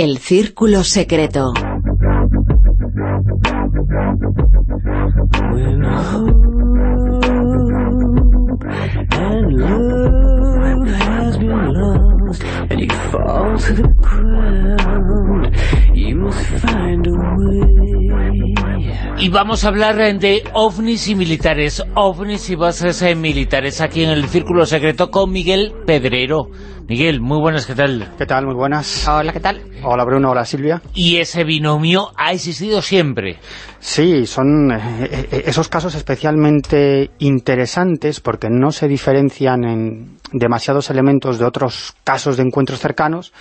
El Círculo Secreto. Y vamos a hablar de ovnis y militares, ovnis y bases eh, militares, aquí en el Círculo Secreto con Miguel Pedrero. Miguel, muy buenas, ¿qué tal? ¿Qué tal? Muy buenas. Hola, ¿qué tal? Hola Bruno, hola Silvia. Y ese binomio ha existido siempre. Sí, son eh, eh, esos casos especialmente interesantes porque no se diferencian en demasiados elementos de otros casos de encuentros cercanos,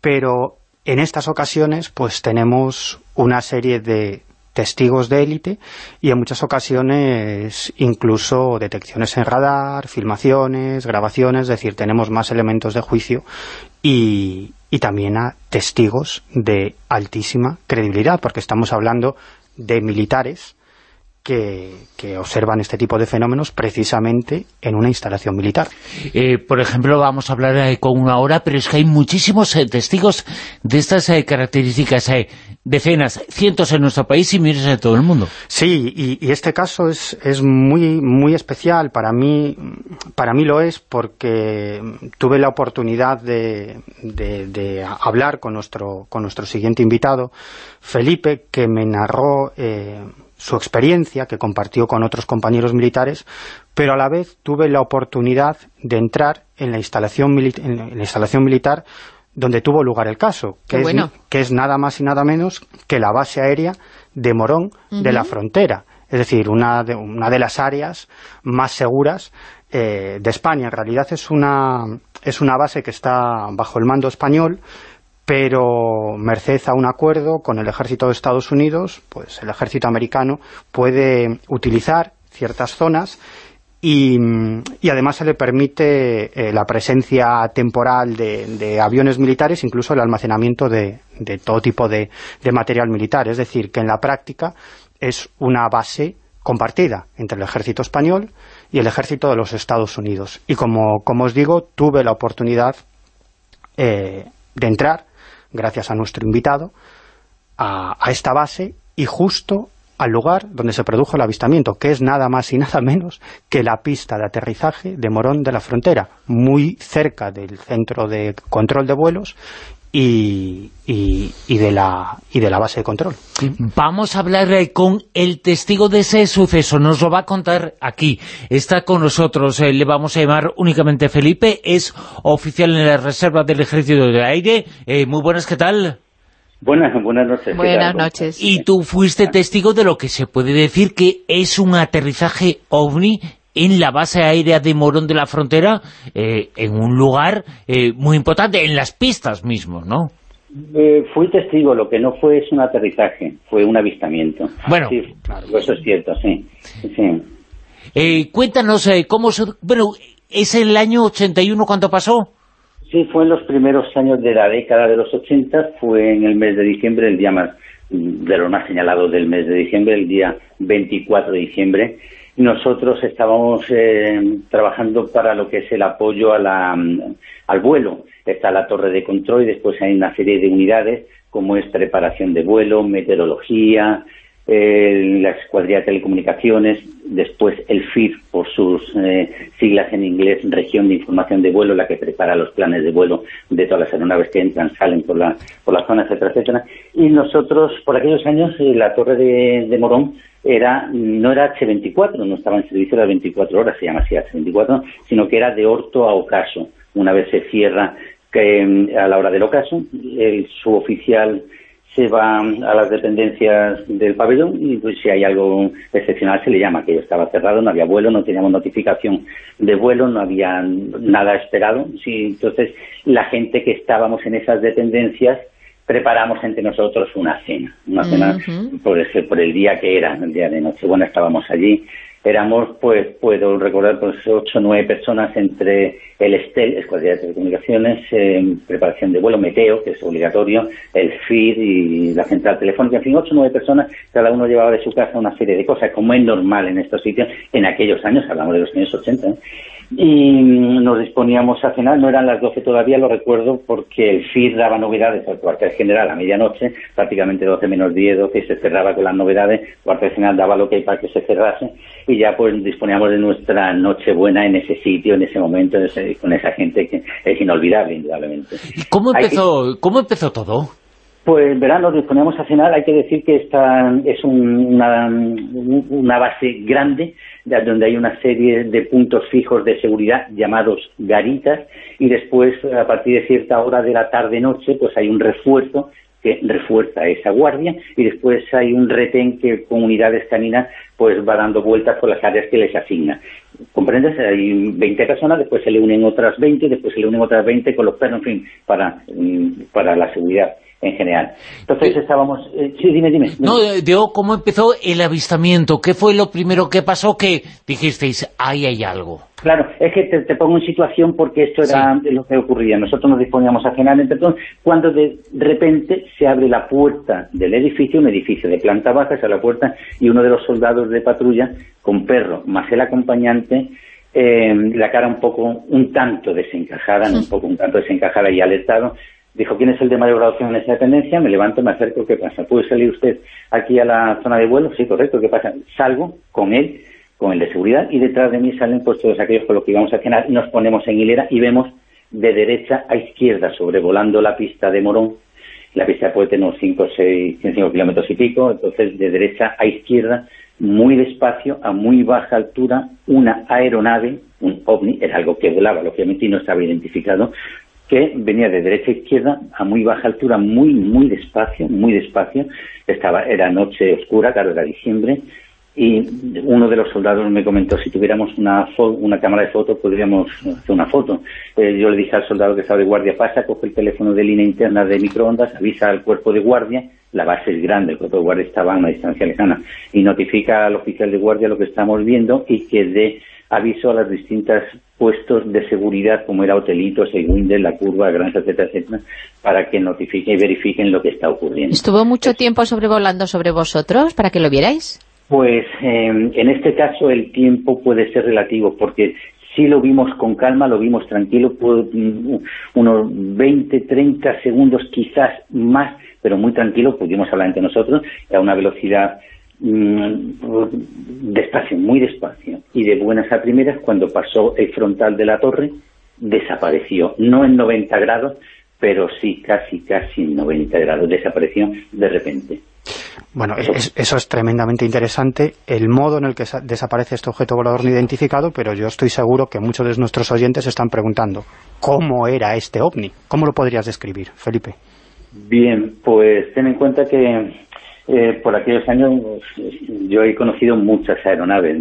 pero en estas ocasiones pues tenemos una serie de testigos de élite y en muchas ocasiones incluso detecciones en radar, filmaciones, grabaciones, es decir, tenemos más elementos de juicio y, y también a testigos de altísima credibilidad, porque estamos hablando de militares que, observan este tipo de fenómenos precisamente en una instalación militar. Eh, por ejemplo, vamos a hablar eh, con una hora, pero es que hay muchísimos eh, testigos de estas características, decenas, cientos en nuestro país y miles en todo el mundo. Sí, y, este caso es, muy, muy especial, para mí, para mí lo es porque tuve la oportunidad de, de, hablar con nuestro, con nuestro siguiente invitado, Felipe, que me narró su experiencia, que compartió con otros compañeros militares, pero a la vez tuve la oportunidad de entrar en la instalación, en la instalación militar donde tuvo lugar el caso, que es, que es, nada más y nada menos que la base aérea de Morón de la Frontera, es decir, una de, una de las áreas más seguras eh, de España. En realidad es una, es una base que está bajo el mando español, pero merced a un acuerdo con el ejército de Estados Unidos, pues el ejército americano puede utilizar ciertas zonas y, además se le permite eh, la presencia temporal de, aviones militares, incluso el almacenamiento de, todo tipo de, material militar. Es decir, que en la práctica es una base compartida entre el ejército español y el ejército de los Estados Unidos. Y como, como os digo, tuve la oportunidad eh, de entrar gracias a nuestro invitado, a, esta base y justo al lugar donde se produjo el avistamiento, que es nada más y nada menos que la pista de aterrizaje de Morón de la Frontera, muy cerca del centro de control de vuelos y, de la, y de la base de control. Vamos a hablar con el testigo de ese suceso, nos lo va a contar aquí. Está con nosotros, eh, le vamos a llamar únicamente Felipe, es oficial en la Reserva del Ejército de Aire. Eh, muy buenas, ¿qué tal? Buenas, buenas noches. Buenas noches. Y tú fuiste testigo de lo que se puede decir que es un aterrizaje OVNI en la base aérea de Morón de la Frontera, eh, en un lugar eh, muy importante, en las pistas mismos, ¿no? Eh, fui testigo, lo que no fue es un aterrizaje, fue un avistamiento. Bueno, claro, eso es cierto, sí. sí. cuéntanos, ¿cómo se, bueno, es el año 81 cuando pasó? Sí, fue en los primeros años de la década de los 80, fue en el mes de diciembre, el día más, de lo más señalado del mes de diciembre, el día 24 de diciembre, nosotros estábamos eh, trabajando para lo que es el apoyo a la, al vuelo. Está la torre de control y después hay una serie de unidades como es preparación de vuelo, meteorología, eh, la escuadrilla de telecomunicaciones, después el FIR, por sus eh, siglas en inglés, Región de Información de Vuelo, la que prepara los planes de vuelo de todas las aeronaves que entran, salen por la, por la zona, etcétera, etcétera. Y nosotros, por aquellos años, eh, la torre de, Morón era no era H24, no estaba en servicio de 24 horas, se llama así H24, sino que era de orto a ocaso. Una vez se cierra que, mm, a la hora del ocaso, el suboficial se va a las dependencias del pabellón y pues, si hay algo excepcional se le llama, que estaba cerrado, no había vuelo, no teníamos notificación de vuelo, no había nada esperado. Sí, entonces, la gente que estábamos en esas dependencias preparamos entre nosotros una cena, una cena por, ese, por el día que era, el día de Nochebuena estábamos allí éramos, pues, puedo recordar, pues, ocho o nueve personas entre el STEL, Escuadrilla de Telecomunicaciones, preparación de vuelo, Meteo, que es obligatorio, el FIR y la central telefónica, en fin, ocho o nueve personas, cada uno llevaba de su casa una serie de cosas, como es normal en estos sitios, en aquellos años, hablamos de los años 80, ¿eh? Y nos disponíamos a cenar, no eran las 12 todavía, lo recuerdo, porque el FIR daba novedades al cuartel general a medianoche, prácticamente 12 menos 10, 12, y se cerraba con las novedades, el cuartel general daba lo que hay para que se cerrase, y ya pues disponíamos de nuestra noche buena en ese sitio, en ese momento, con esa gente que es inolvidable, indudablemente. ¿Y cómo empezó, cómo empezó todo? Pues verano nos disponíamos a cenar, hay que decir que esta es una, una base grande, donde hay una serie de puntos fijos de seguridad llamados garitas, y después, a partir de cierta hora de la tarde-noche, pues hay un refuerzo que refuerza esa guardia y después hay un retén que con unidades caninas pues va dando vueltas por las áreas que les asigna. ¿Comprendes? Hay 20 personas, después se le unen otras 20, después se le unen otras 20 con los perros, en fin, para, para la seguridad en general. Entonces estábamos... Eh, sí, dime, dime, No, eh, digo, ¿cómo empezó el avistamiento? ¿Qué fue lo primero que pasó que dijisteis, ahí hay algo? Claro, es que te, pongo en situación porque esto era lo que ocurría. Nosotros nos disponíamos a cenar entonces, cuando de repente se abre la puerta del edificio, un edificio de planta baja, se abre la puerta y uno de los soldados de patrulla, con perro, más el acompañante, eh, la cara un poco, un tanto desencajada, un poco un tanto desencajada y alertado, Dijo, ¿quién es el de mayor graduación en esa dependencia? Me levanto, me acerco, ¿qué pasa? ¿Puede salir usted aquí a la zona de vuelo? Sí, correcto, ¿qué pasa? Salgo con él, con el de seguridad, y detrás de mí salen pues todos aquellos con los que íbamos a cenar, y nos ponemos en hilera y vemos de derecha a izquierda, sobrevolando la pista de Morón, la pista puede tener unos 5 6, 5 kilómetros y pico, entonces de derecha a izquierda, muy despacio, a muy baja altura, una aeronave, un ovni, era algo que volaba, lógicamente, y no estaba identificado, que venía de derecha a izquierda a muy baja altura, muy, muy despacio, muy despacio. Estaba, era noche oscura, claro, era diciembre, y uno de los soldados me comentó, si tuviéramos una, una cámara de fotos, podríamos hacer una foto. Eh, yo le dije al soldado que estaba de guardia, pasa, coge el teléfono de línea interna de microondas, avisa al cuerpo de guardia, la base es grande, el cuerpo de guardia estaba a una distancia lejana, y notifica al oficial de guardia lo que estamos viendo y que dé aviso a los distintos puestos de seguridad como era Hotelitos, Winder, La Curva, Granja, etcétera, etcétera, para que notifiquen y verifiquen lo que está ocurriendo. ¿Estuvo mucho tiempo sobrevolando sobre vosotros para que lo vierais? Pues em, en este caso el tiempo puede ser relativo porque si lo vimos con calma, lo vimos tranquilo, mm, unos 20, 30 segundos quizás más, pero muy tranquilo, pudimos hablar entre nosotros a una velocidad despacio, muy despacio, y de buenas a primeras, cuando pasó el frontal de la torre, desapareció, no en 90 grados, pero sí casi, casi en 90 grados, desapareció de repente. Bueno, eso, es tremendamente interesante, el modo en el que desaparece este objeto volador no identificado, pero yo estoy seguro que muchos de nuestros oyentes están preguntando, ¿cómo era este ovni? ¿Cómo lo podrías describir, Felipe? Bien, pues ten en cuenta que eh, por aquellos años yo he conocido muchas aeronaves,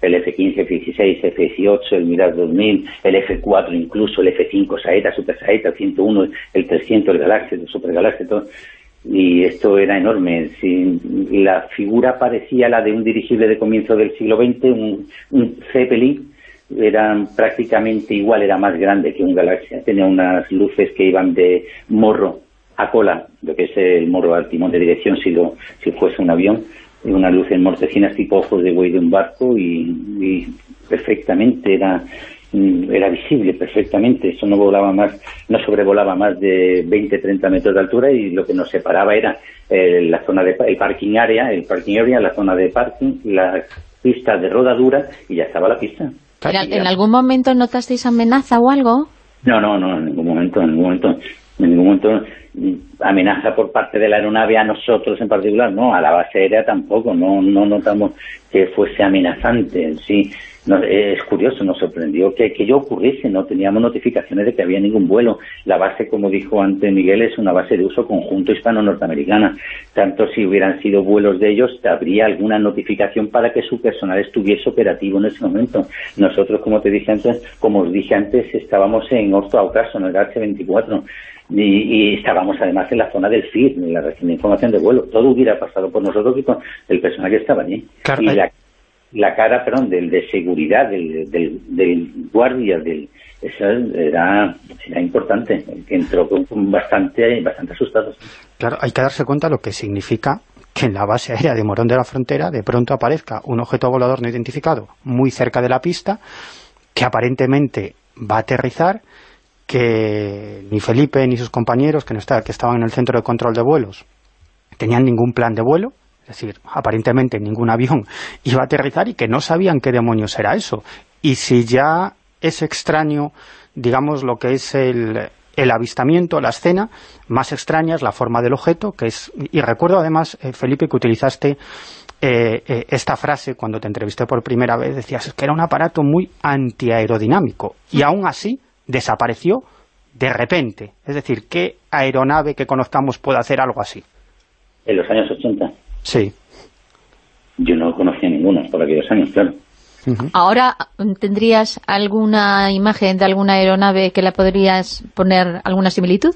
el F-15, F-16, F-18, el Mirar 2000, el F-4 incluso, el F-5 Saeta, Super Saeta, el 101, el 300, el Galaxy, el Super Galaxy, todo. y esto era enorme. la figura parecía la de un dirigible de comienzo del siglo XX, un, un Zeppelin, era prácticamente igual, era más grande que un Galaxia, tenía unas luces que iban de morro a cola, lo que es el morro al timón de dirección si, lo, si fuese un avión, una luz en mortecinas tipo ojos de buey de un barco y, perfectamente era era visible perfectamente, eso no volaba más, no sobrevolaba más de 20, 30 metros de altura y lo que nos separaba era eh, la zona de el parking area, el parking area, la zona de parking, la pista de rodadura y ya estaba la pista. ¿En algún momento notasteis amenaza o algo? No, no, no, en ningún momento, en ningún momento, en ningún momento amenaza por parte de la aeronave a nosotros en particular, no, a la base aérea tampoco, no, no notamos que fuese amenazante, sí, es curioso, nos sorprendió que aquello ocurriese, no teníamos notificaciones de que había ningún vuelo. La base, como dijo antes Miguel, es una base de uso conjunto hispano-norteamericana. Tanto si hubieran sido vuelos de ellos, habría alguna notificación para que su personal estuviese operativo en ese momento. Nosotros, como te dije antes, como os dije antes, estábamos en Orto Aucaso, en el H-24, y, estábamos además en la zona del FIR, en la región de información de vuelo. Todo hubiera pasado por nosotros y con el personal que estaba allí. la cara, perdón, del de seguridad, del, del, del guardia, del, eso era, era importante, que entró con bastante, bastante asustado. Claro, hay que darse cuenta lo que significa que en la base aérea de Morón de la Frontera de pronto aparezca un objeto volador no identificado muy cerca de la pista, que aparentemente va a aterrizar, que ni Felipe ni sus compañeros que, no está, que estaban en el centro de control de vuelos tenían ningún plan de vuelo, es decir, aparentemente ningún avión iba a aterrizar y que no sabían qué demonios era eso. Y si ya es extraño, digamos, lo que es el, el avistamiento, la escena, más extraña es la forma del objeto, que es... Y recuerdo además, eh, Felipe, que utilizaste eh, eh, esta frase cuando te entrevisté por primera vez, decías que era un aparato muy antiaerodinámico, y aún así desapareció de repente. Es decir, ¿qué aeronave que conozcamos puede hacer algo así? En los años 80. Sí. Yo no conocía ninguna por aquellos años, claro. Ahora, ¿tendrías alguna imagen de alguna aeronave que la podrías poner alguna similitud?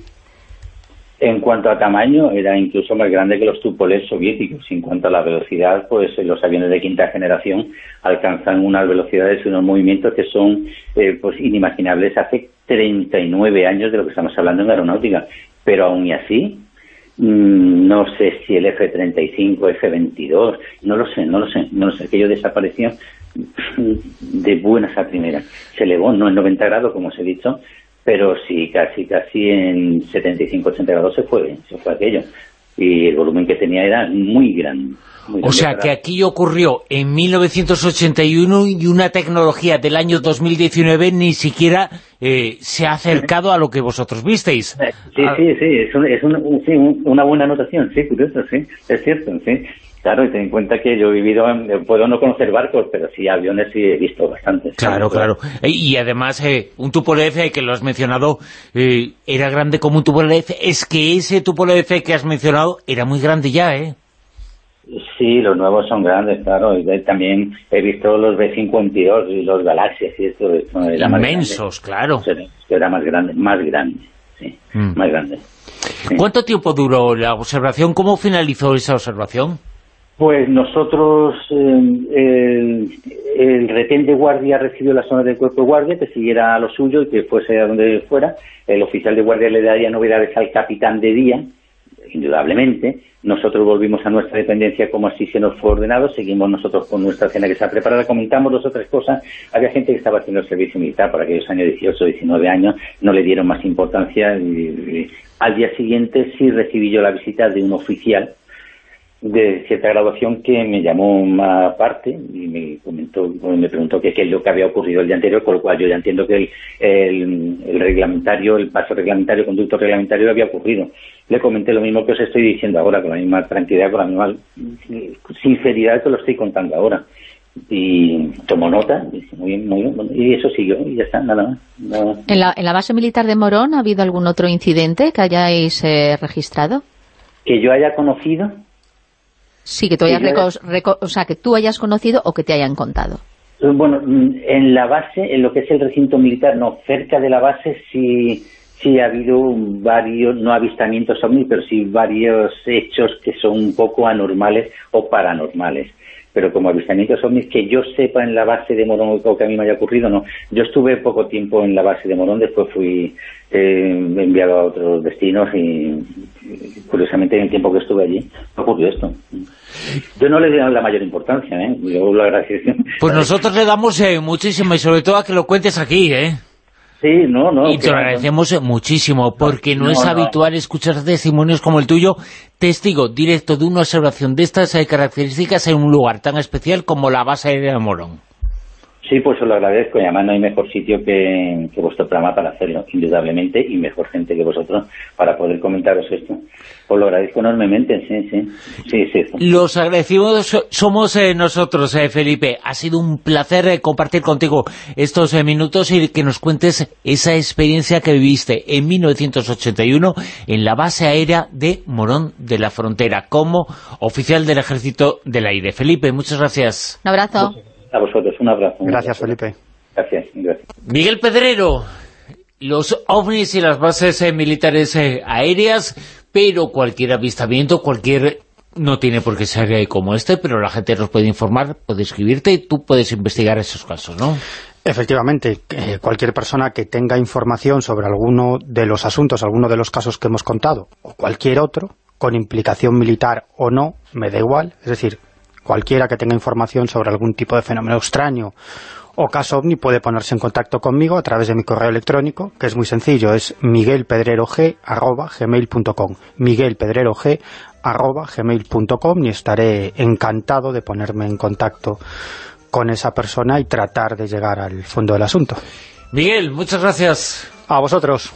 En cuanto a tamaño, era incluso más grande que los Tupolev soviéticos. En cuanto a la velocidad, pues los aviones de quinta generación alcanzan unas velocidades y unos movimientos que son eh, pues inimaginables hace 39 años de lo que estamos hablando en aeronáutica. Pero aún y así, mm, no sé si el F-35, F-22, no lo sé, no lo sé, no lo sé, aquello desapareció de buenas a primeras. Se elevó, no en 90 grados, como os he dicho, pero sí, casi casi en 75-80 grados se fue, se fue aquello. Y el volumen que tenía era muy grande. o sea, que aquí ocurrió en 1981 y una tecnología del año 2019 ni siquiera eh, se ha acercado a lo que vosotros visteis. Sí, sí, sí, es, es una buena anotación, sí, curioso, sí, es cierto, sí. Claro, y ten en cuenta que yo he vivido, puedo no conocer barcos, pero sí aviones sí he visto bastantes. Claro, claro. Y además, eh, un Tupolev, eh, que lo has mencionado, eh, era grande como un Tupolev. Es que ese Tupolev que has mencionado era muy grande ya, ¿eh? Sí, los nuevos son grandes, claro. Y también he visto los B-52 y los Galaxias y esto. Era Inmensos, claro. Era más grande, más grande, sí, mm. más grande. ¿Cuánto tiempo duró la observación? ¿Cómo finalizó esa observación? Pues nosotros, eh, el, retén de guardia recibió la zona del cuerpo de guardia, que siguiera a lo suyo y que fuese a donde fuera. El oficial de guardia le daría novedades al capitán de día, indudablemente. Nosotros volvimos a nuestra dependencia como así se nos fue ordenado, seguimos nosotros con nuestra cena que está preparada, comentamos dos o tres cosas. Había gente que estaba haciendo el servicio militar por aquellos años 18, 19 años, no le dieron más importancia. al día siguiente sí recibí yo la visita de un oficial de cierta graduación que me llamó más aparte y me comentó, me preguntó qué es lo que había ocurrido el día anterior, con lo cual yo ya entiendo que el, el, reglamentario, el paso reglamentario, el conducto reglamentario había ocurrido. Le comenté lo mismo que os estoy diciendo ahora, con la misma tranquilidad, con la misma sinceridad que lo estoy contando ahora. Y tomó nota, y, eso siguió, y ya está, nada más. ¿En, la, ¿En la base militar de Morón ha habido algún otro incidente que hayáis eh, registrado? Que yo haya conocido, Sí, que tú hayas, o sea, que tú hayas conocido o que te hayan contado. Bueno, en la base, en lo que es el recinto militar, no, cerca de la base sí, sí ha habido varios, no avistamientos ovnis, pero sí varios hechos que son un poco anormales o paranormales pero como avistamientos ovnis que yo sepa en la base de Morón o que a mí me haya ocurrido, no. Yo estuve poco tiempo en la base de Morón, después fui eh, enviado a otros destinos y, curiosamente en el tiempo que estuve allí ocurrió esto. Yo no le doy la mayor importancia, ¿eh? Yo lo agradezco. Pues nosotros le damos eh, muchísimo y sobre todo a que lo cuentes aquí, ¿eh? Sí, no, no. Y te lo agradecemos muchísimo, porque no, es habitual escuchar testimonios como el tuyo, testigo directo de una observación de estas eh, características en un lugar tan especial como la base de Morón. Sí, pues os lo agradezco y además no hay mejor sitio que, vuestro programa para hacerlo, indudablemente, y mejor gente que vosotros para poder comentaros esto. Os lo agradezco enormemente, sí, sí. sí, sí Los agradecidos somos eh, nosotros, eh, Felipe. Ha sido un placer eh, compartir contigo estos minutos y que nos cuentes esa experiencia que viviste en 1981 en la base aérea de Morón de la Frontera como oficial del Ejército del Aire. Felipe, muchas gracias. Un abrazo. A vosotros, un abrazo. gracias, Felipe. Gracias, gracias. Miguel Pedrero, los ovnis y las bases eh, militares eh, aéreas, pero cualquier avistamiento, cualquier no tiene por qué ser como este, pero la gente nos puede informar, puede escribirte y tú puedes investigar esos casos, ¿no? Efectivamente, eh, cualquier persona que tenga información sobre alguno de los asuntos, alguno de los casos que hemos contado, o cualquier otro, con implicación militar o no, me da igual, es decir, cualquiera que tenga información sobre algún tipo de fenómeno extraño o caso OVNI puede ponerse en contacto conmigo a través de mi correo electrónico, que es muy sencillo, es miguelpedrerog.gmail.com miguelpedrerog.gmail.com y estaré encantado de ponerme en contacto con esa persona y tratar de llegar al fondo del asunto. Miguel, muchas gracias. A vosotros.